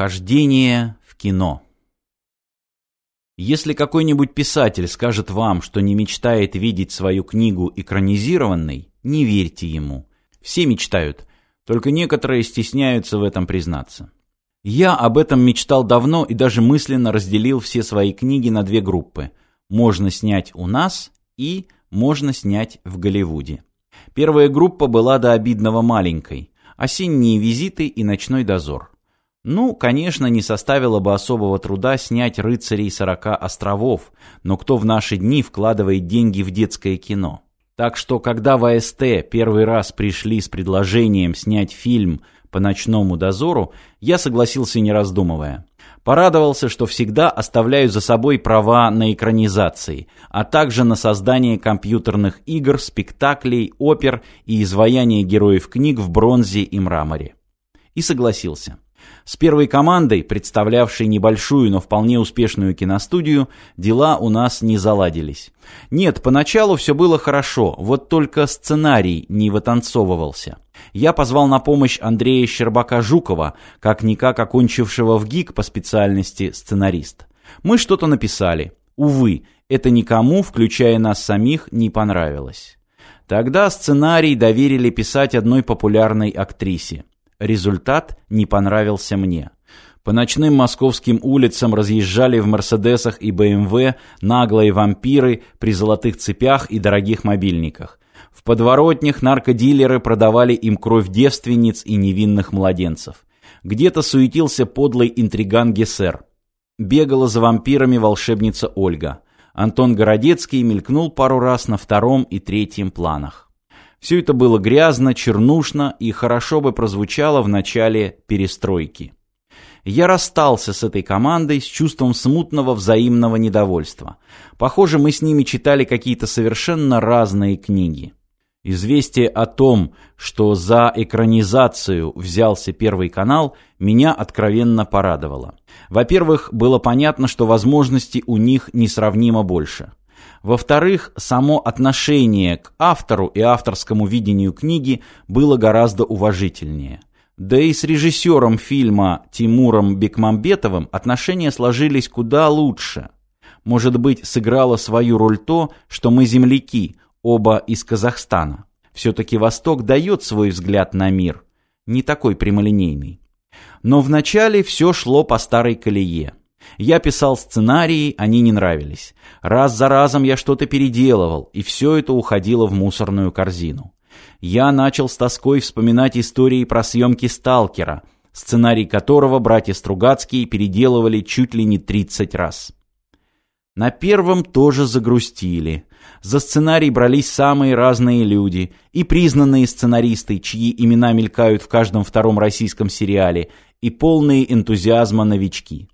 Вхождение в кино. Если какой-нибудь писатель скажет вам, что не мечтает видеть свою книгу экранизированной, не верьте ему. Все мечтают, только некоторые стесняются в этом признаться. Я об этом мечтал давно и даже мысленно разделил все свои книги на две группы. Можно снять у нас и можно снять в Голливуде. Первая группа была до обидного маленькой. Осенние визиты и ночной дозор. Ну, конечно, не составило бы особого труда снять «Рыцарей сорока островов», но кто в наши дни вкладывает деньги в детское кино? Так что, когда в АСТ первый раз пришли с предложением снять фильм по ночному дозору, я согласился не раздумывая. Порадовался, что всегда оставляю за собой права на экранизации, а также на создание компьютерных игр, спектаклей, опер и изваяние героев книг в бронзе и мраморе. И согласился. С первой командой, представлявшей небольшую, но вполне успешную киностудию, дела у нас не заладились. Нет, поначалу все было хорошо, вот только сценарий не вытанцовывался. Я позвал на помощь Андрея Щербака-Жукова, как-никак окончившего в ГИК по специальности сценарист. Мы что-то написали. Увы, это никому, включая нас самих, не понравилось. Тогда сценарий доверили писать одной популярной актрисе. Результат не понравился мне. По ночным московским улицам разъезжали в «Мерседесах» и «БМВ» наглые вампиры при золотых цепях и дорогих мобильниках. В подворотнях наркодилеры продавали им кровь девственниц и невинных младенцев. Где-то суетился подлый интриган Гессер. Бегала за вампирами волшебница Ольга. Антон Городецкий мелькнул пару раз на втором и третьем планах. Все это было грязно, чернушно и хорошо бы прозвучало в начале перестройки. Я расстался с этой командой с чувством смутного взаимного недовольства. Похоже, мы с ними читали какие-то совершенно разные книги. Известие о том, что за экранизацию взялся Первый канал, меня откровенно порадовало. Во-первых, было понятно, что возможностей у них несравнимо больше. Во-вторых, само отношение к автору и авторскому видению книги было гораздо уважительнее. Да и с режиссером фильма Тимуром Бекмамбетовым отношения сложились куда лучше. Может быть, сыграло свою роль то, что мы земляки, оба из Казахстана. Все-таки Восток дает свой взгляд на мир, не такой прямолинейный. Но вначале все шло по старой колее. Я писал сценарии, они не нравились. Раз за разом я что-то переделывал, и все это уходило в мусорную корзину. Я начал с тоской вспоминать истории про съемки «Сталкера», сценарий которого братья Стругацкие переделывали чуть ли не 30 раз. На первом тоже загрустили. За сценарий брались самые разные люди, и признанные сценаристы, чьи имена мелькают в каждом втором российском сериале, и полные энтузиазма новички.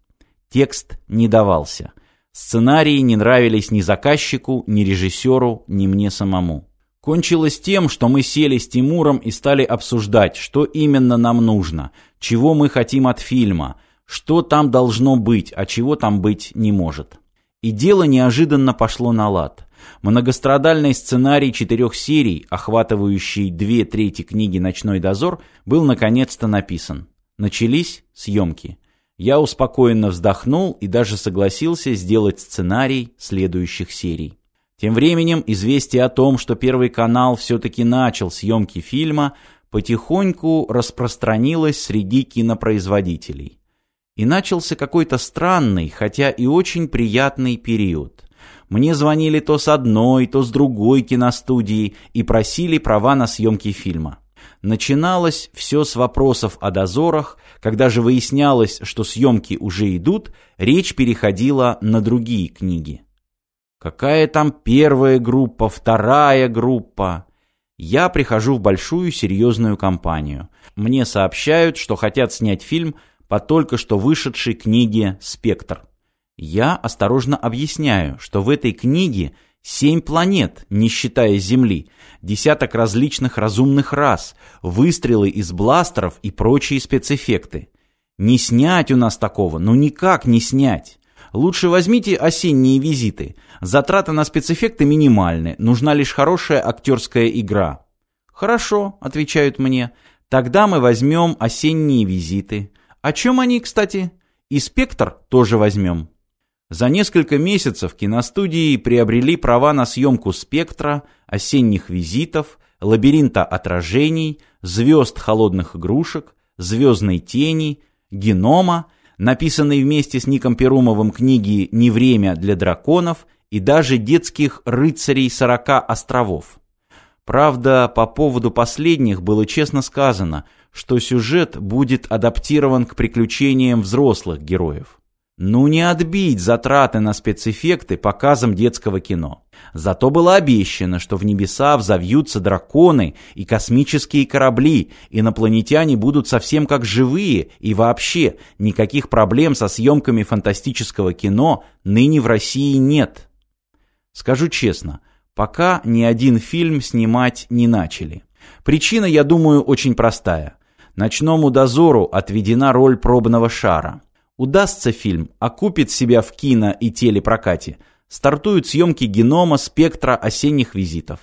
Текст не давался. Сценарии не нравились ни заказчику, ни режиссеру, ни мне самому. Кончилось тем, что мы сели с Тимуром и стали обсуждать, что именно нам нужно, чего мы хотим от фильма, что там должно быть, а чего там быть не может. И дело неожиданно пошло на лад. Многострадальный сценарий четырех серий, охватывающий две трети книги «Ночной дозор», был наконец-то написан. Начались съемки. Я успокоенно вздохнул и даже согласился сделать сценарий следующих серий. Тем временем известие о том, что Первый канал все-таки начал съемки фильма, потихоньку распространилось среди кинопроизводителей. И начался какой-то странный, хотя и очень приятный период. Мне звонили то с одной, то с другой киностудии и просили права на съемки фильма. Начиналось все с вопросов о дозорах, когда же выяснялось, что съемки уже идут, речь переходила на другие книги. Какая там первая группа, вторая группа? Я прихожу в большую серьезную компанию. Мне сообщают, что хотят снять фильм по только что вышедшей книге «Спектр». Я осторожно объясняю, что в этой книге Семь планет, не считая Земли, десяток различных разумных рас, выстрелы из бластеров и прочие спецэффекты. Не снять у нас такого, ну никак не снять. Лучше возьмите осенние визиты. Затраты на спецэффекты минимальны, нужна лишь хорошая актерская игра. «Хорошо», — отвечают мне, — «тогда мы возьмем осенние визиты». О чем они, кстати? И «Спектр» тоже возьмем. За несколько месяцев киностудии приобрели права на съемку «Спектра», «Осенних визитов», «Лабиринта отражений», «Звезд холодных игрушек», «Звездной тени», «Генома», написанной вместе с Ником Перумовым книги «Не время для драконов» и даже детских «Рыцарей сорока островов». Правда, по поводу последних было честно сказано, что сюжет будет адаптирован к приключениям взрослых героев. Ну не отбить затраты на спецэффекты показом детского кино. Зато было обещано, что в небеса взовьются драконы и космические корабли, инопланетяне будут совсем как живые, и вообще никаких проблем со съемками фантастического кино ныне в России нет. Скажу честно, пока ни один фильм снимать не начали. Причина, я думаю, очень простая. Ночному дозору отведена роль пробного шара. Удастся фильм, окупит себя в кино и телепрокате, стартуют съемки генома спектра осенних визитов.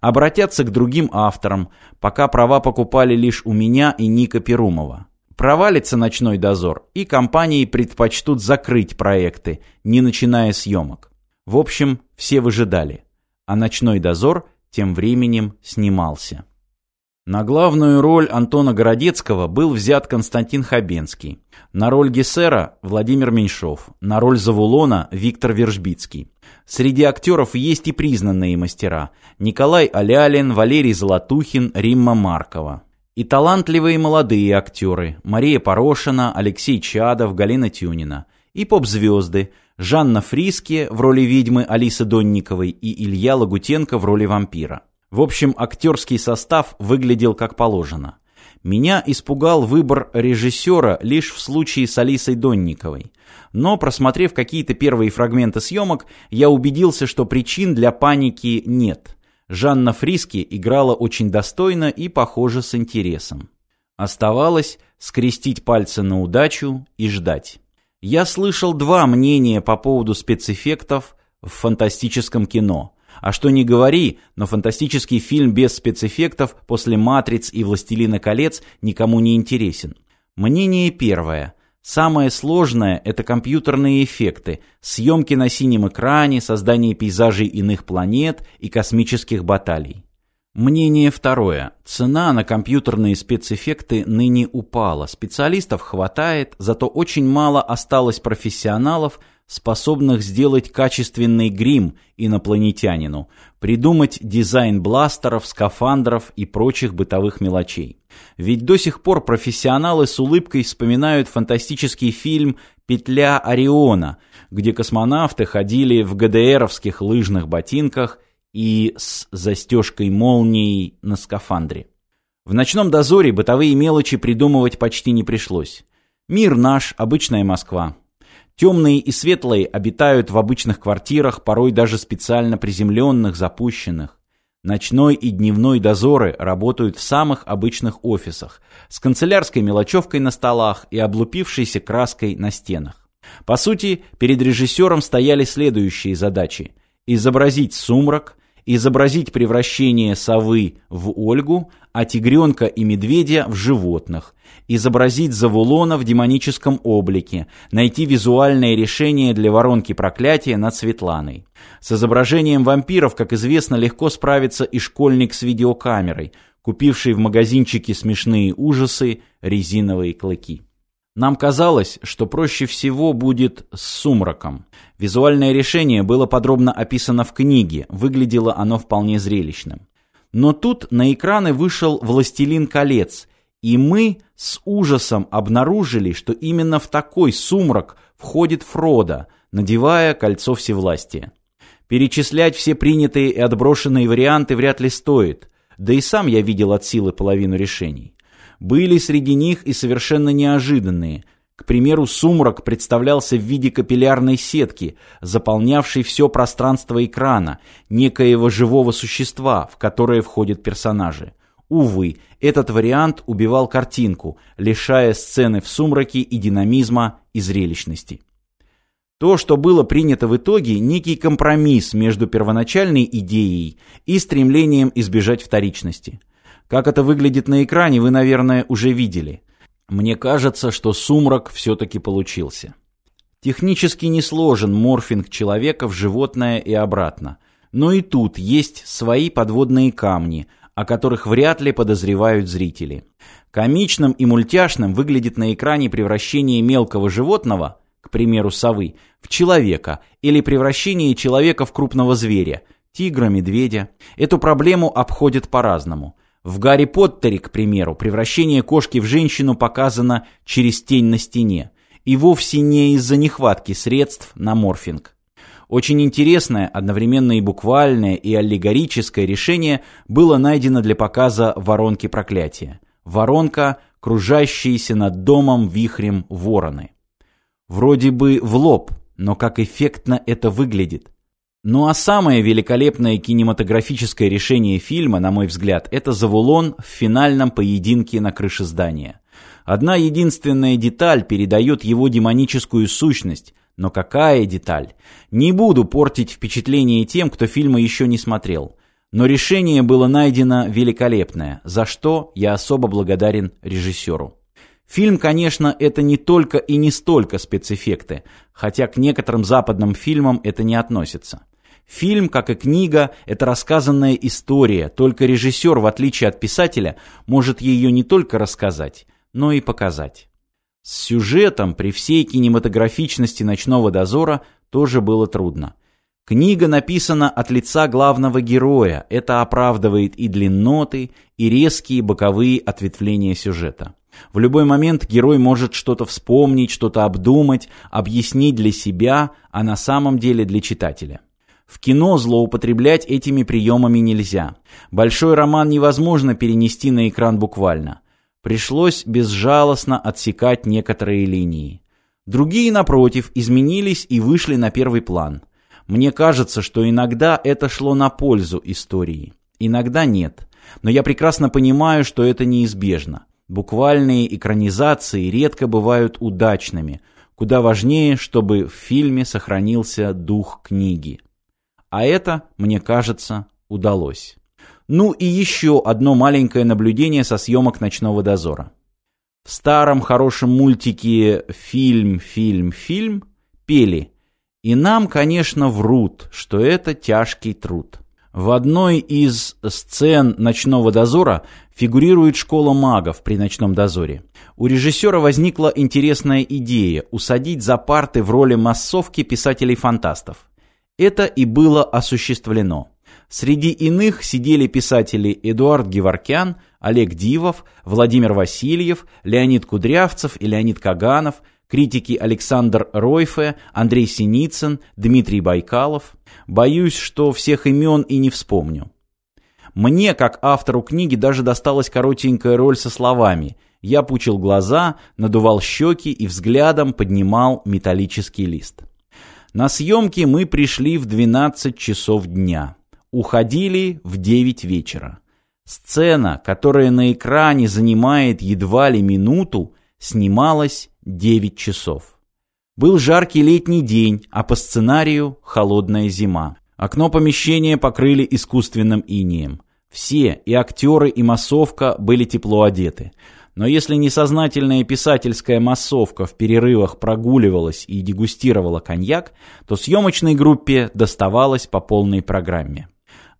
Обратятся к другим авторам, пока права покупали лишь у меня и Ника Перумова. Провалится ночной дозор, и компании предпочтут закрыть проекты, не начиная съемок. В общем, все выжидали. А ночной дозор тем временем снимался. На главную роль Антона Городецкого был взят Константин Хабенский. На роль Гессера – Владимир Меньшов. На роль Завулона – Виктор Вержбицкий. Среди актеров есть и признанные мастера – Николай Алялин, Валерий Золотухин, Римма Маркова. И талантливые молодые актеры – Мария Порошина, Алексей Чадов, Галина Тюнина. И поп-звезды – Жанна Фриске в роли ведьмы Алисы Донниковой и Илья Лагутенко в роли вампира. В общем, актерский состав выглядел как положено. Меня испугал выбор режиссера лишь в случае с Алисой Донниковой. Но, просмотрев какие-то первые фрагменты съемок, я убедился, что причин для паники нет. Жанна Фриски играла очень достойно и, похоже, с интересом. Оставалось скрестить пальцы на удачу и ждать. Я слышал два мнения по поводу спецэффектов в фантастическом кино – а что не говори, но фантастический фильм без спецэффектов после «Матриц» и «Властелина колец» никому не интересен. Мнение первое. Самое сложное – это компьютерные эффекты, съемки на синем экране, создание пейзажей иных планет и космических баталий. Мнение второе. Цена на компьютерные спецэффекты ныне упала. Специалистов хватает, зато очень мало осталось профессионалов – способных сделать качественный грим инопланетянину, придумать дизайн бластеров, скафандров и прочих бытовых мелочей. Ведь до сих пор профессионалы с улыбкой вспоминают фантастический фильм «Петля Ориона», где космонавты ходили в ГДРовских лыжных ботинках и с застежкой молнией на скафандре. В «Ночном дозоре» бытовые мелочи придумывать почти не пришлось. Мир наш, обычная Москва. Темные и светлые обитают в обычных квартирах, порой даже специально приземленных, запущенных. Ночной и дневной дозоры работают в самых обычных офисах, с канцелярской мелочевкой на столах и облупившейся краской на стенах. По сути, перед режиссером стояли следующие задачи. Изобразить сумрак, изобразить превращение совы в Ольгу, а тигренка и медведя в животных, изобразить Завулона в демоническом облике, найти визуальное решение для воронки проклятия над Светланой. С изображением вампиров, как известно, легко справится и школьник с видеокамерой, купивший в магазинчике смешные ужасы резиновые клыки. Нам казалось, что проще всего будет с сумраком. Визуальное решение было подробно описано в книге, выглядело оно вполне зрелищным. Но тут на экраны вышел «Властелин колец», и мы с ужасом обнаружили, что именно в такой сумрак входит Фродо, надевая кольцо всевластия. Перечислять все принятые и отброшенные варианты вряд ли стоит, да и сам я видел от силы половину решений. Были среди них и совершенно неожиданные. К примеру, сумрак представлялся в виде капиллярной сетки, заполнявшей все пространство экрана, некоего живого существа, в которое входят персонажи. Увы, этот вариант убивал картинку, лишая сцены в сумраке и динамизма, и зрелищности. То, что было принято в итоге, некий компромисс между первоначальной идеей и стремлением избежать вторичности – как это выглядит на экране, вы, наверное, уже видели. Мне кажется, что сумрак все-таки получился. Технически не сложен морфинг человека в животное и обратно. Но и тут есть свои подводные камни, о которых вряд ли подозревают зрители. Комичным и мультяшным выглядит на экране превращение мелкого животного, к примеру совы, в человека или превращение человека в крупного зверя, тигра, медведя. Эту проблему обходят по-разному. В «Гарри Поттере», к примеру, превращение кошки в женщину показано через тень на стене, и вовсе не из-за нехватки средств на морфинг. Очень интересное, одновременно и буквальное, и аллегорическое решение было найдено для показа воронки проклятия. Воронка, кружащиеся над домом вихрем вороны. Вроде бы в лоб, но как эффектно это выглядит. Ну а самое великолепное кинематографическое решение фильма, на мой взгляд, это Завулон в финальном поединке на крыше здания. Одна единственная деталь передает его демоническую сущность, но какая деталь? Не буду портить впечатление тем, кто фильма еще не смотрел. Но решение было найдено великолепное, за что я особо благодарен режиссеру. Фильм, конечно, это не только и не столько спецэффекты, хотя к некоторым западным фильмам это не относится. Фильм, как и книга, это рассказанная история, только режиссер, в отличие от писателя, может ее не только рассказать, но и показать. С сюжетом при всей кинематографичности «Ночного дозора» тоже было трудно. Книга написана от лица главного героя, это оправдывает и длинноты, и резкие боковые ответвления сюжета. В любой момент герой может что-то вспомнить, что-то обдумать, объяснить для себя, а на самом деле для читателя. В кино злоупотреблять этими приемами нельзя. Большой роман невозможно перенести на экран буквально. Пришлось безжалостно отсекать некоторые линии. Другие, напротив, изменились и вышли на первый план. Мне кажется, что иногда это шло на пользу истории. Иногда нет. Но я прекрасно понимаю, что это неизбежно. Буквальные экранизации редко бывают удачными. Куда важнее, чтобы в фильме сохранился дух книги. А это, мне кажется, удалось. Ну и еще одно маленькое наблюдение со съемок «Ночного дозора». В старом хорошем мультике «Фильм, фильм, фильм» пели «И нам, конечно, врут, что это тяжкий труд». В одной из сцен «Ночного дозора» фигурирует школа магов при «Ночном дозоре». У режиссера возникла интересная идея усадить за парты в роли массовки писателей-фантастов. Это и было осуществлено. Среди иных сидели писатели Эдуард Геворкян, Олег Дивов, Владимир Васильев, Леонид Кудрявцев и Леонид Каганов, критики Александр Ройфе, Андрей Синицын, Дмитрий Байкалов. Боюсь, что всех имен и не вспомню. Мне, как автору книги, даже досталась коротенькая роль со словами «Я пучил глаза, надувал щеки и взглядом поднимал металлический лист». На съемки мы пришли в 12 часов дня. Уходили в 9 вечера. Сцена, которая на экране занимает едва ли минуту, снималась 9 часов. Был жаркий летний день, а по сценарию холодная зима. Окно помещения покрыли искусственным инеем. Все, и актеры, и массовка, были тепло одеты. Но если несознательная писательская массовка в перерывах прогуливалась и дегустировала коньяк, то съемочной группе доставалось по полной программе.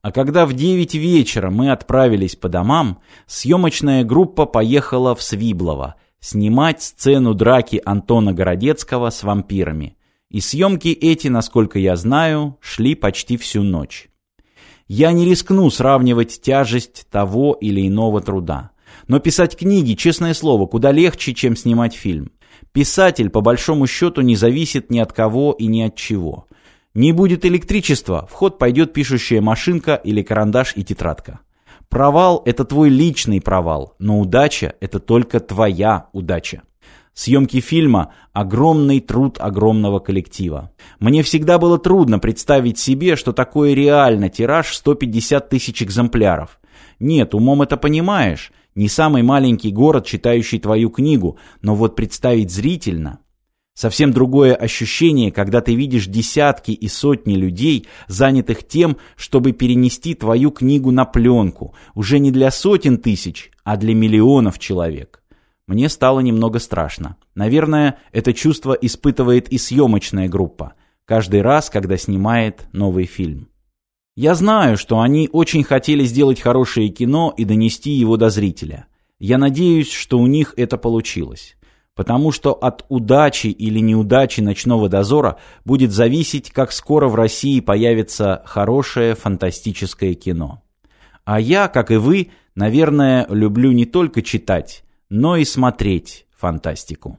А когда в 9 вечера мы отправились по домам, съемочная группа поехала в Свиблово снимать сцену драки Антона Городецкого с вампирами. И съемки эти, насколько я знаю, шли почти всю ночь. Я не рискну сравнивать тяжесть того или иного труда. Но писать книги, честное слово, куда легче, чем снимать фильм. Писатель, по большому счету, не зависит ни от кого и ни от чего. Не будет электричества, в ход пойдет пишущая машинка или карандаш и тетрадка. Провал – это твой личный провал, но удача – это только твоя удача. Съемки фильма – огромный труд огромного коллектива. Мне всегда было трудно представить себе, что такое реально тираж 150 тысяч экземпляров. Нет, умом это понимаешь, не самый маленький город, читающий твою книгу, но вот представить зрительно. Совсем другое ощущение, когда ты видишь десятки и сотни людей, занятых тем, чтобы перенести твою книгу на пленку, уже не для сотен тысяч, а для миллионов человек. Мне стало немного страшно. Наверное, это чувство испытывает и съемочная группа, каждый раз, когда снимает новый фильм. Я знаю, что они очень хотели сделать хорошее кино и донести его до зрителя. Я надеюсь, что у них это получилось. Потому что от удачи или неудачи «Ночного дозора» будет зависеть, как скоро в России появится хорошее фантастическое кино. А я, как и вы, наверное, люблю не только читать, но и смотреть фантастику.